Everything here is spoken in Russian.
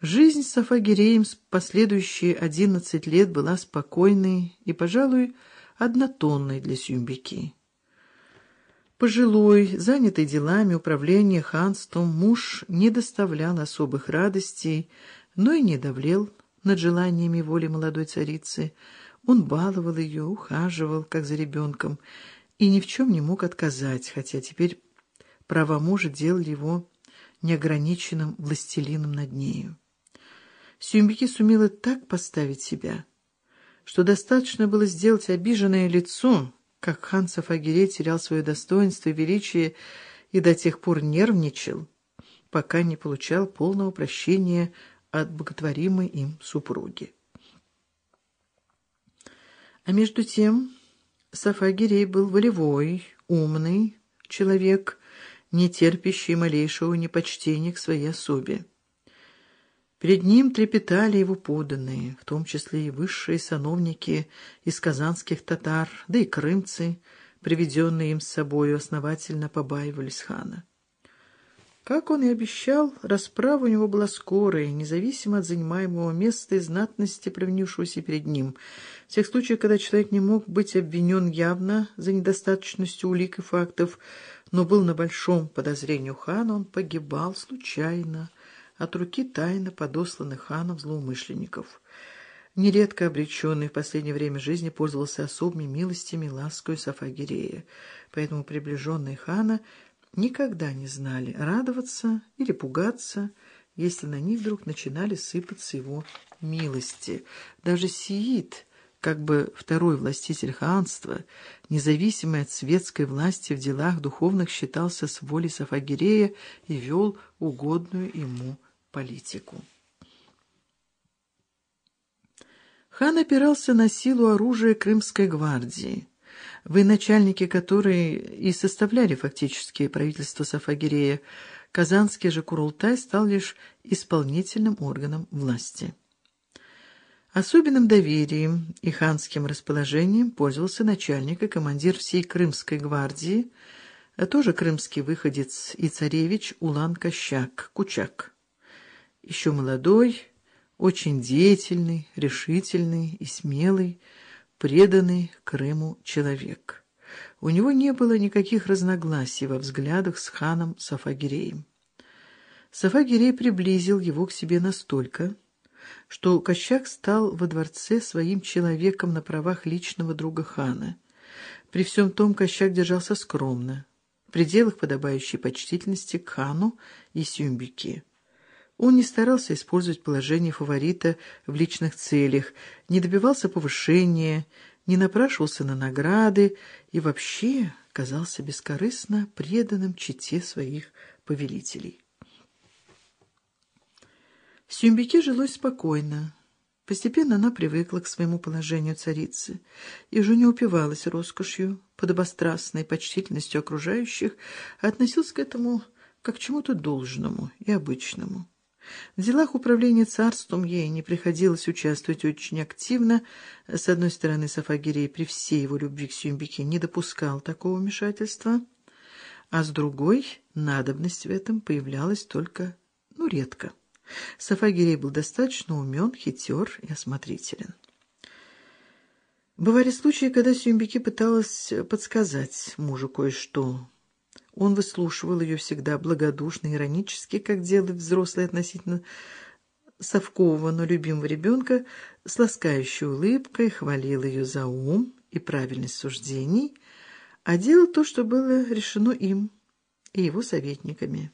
Жизнь с Афагиреем с последующие одиннадцать лет была спокойной и, пожалуй, однотонной для Сюмбики. Пожилой, занятый делами управления ханством, муж не доставлял особых радостей, но и не давлел над желаниями воли молодой царицы. Он баловал ее, ухаживал, как за ребенком, и ни в чем не мог отказать, хотя теперь права мужа делали его неограниченным властелином над нею. Сюмбики сумела так поставить себя, что достаточно было сделать обиженное лицо — как хан Сафагирей терял свое достоинство и величие и до тех пор нервничал, пока не получал полного прощения от боготворимой им супруги. А между тем Сафагирей был волевой, умный человек, не терпящий малейшего непочтения к своей особе. Перед ним трепетали его поданные, в том числе и высшие сановники из казанских татар, да и крымцы, приведенные им с собою, основательно побаивались хана. Как он и обещал, расправа у него была скорая, независимо от занимаемого места и знатности, провинившегося перед ним. В тех случаях, когда человек не мог быть обвинен явно за недостаточностью улик и фактов, но был на большом подозрении хана, он погибал случайно, от руки тайно подосланных ханом злоумышленников. Нередко обреченный в последнее время жизни пользовался особыми милостями и лаской Сафагирея, поэтому приближенные хана никогда не знали, радоваться или пугаться, если на них вдруг начинали сыпаться его милости. Даже Сиит, как бы второй властитель ханства, независимый от светской власти в делах духовных, считался с волей Сафагирея и вел угодную ему политику. Хан опирался на силу оружия Крымской гвардии, военачальники которой и составляли фактически правительство Сафагирея. Казанский же Курултай стал лишь исполнительным органом власти. Особенным доверием и ханским расположением пользовался начальник и командир всей Крымской гвардии, а тоже крымский выходец и царевич Улан Кощак, Кучак еще молодой, очень деятельный, решительный и смелый, преданный Крыму человек. У него не было никаких разногласий во взглядах с ханом Сафагиреем. Сафагирей приблизил его к себе настолько, что Кощак стал во дворце своим человеком на правах личного друга хана. При всем том Кощак держался скромно, в пределах подобающей почтительности к хану и Сюмбике. Он не старался использовать положение фаворита в личных целях, не добивался повышения, не напрашивался на награды и вообще казался бескорыстно преданным чете своих повелителей. Сюмбике жилось спокойно. Постепенно она привыкла к своему положению царицы и уже не упивалась роскошью, подобострастной почтительностью окружающих, а относилась к этому как к чему-то должному и обычному. В делах управления царством ей не приходилось участвовать очень активно. С одной стороны, Сафагирей при всей его любви к Сюмбике не допускал такого вмешательства, а с другой надобность в этом появлялась только, ну, редко. Сафагирей был достаточно умен, хитер и осмотрителен. Бывали случаи, когда Сюмбике пыталась подсказать мужу кое-что, он выслушивал ее всегда благодушно, иронически, как делает взрослый относительно совкового, но любимого ребенка, с ласкающей улыбкой хвалил ее за ум и правильность суждений, а делал то, что было решено им и его советниками.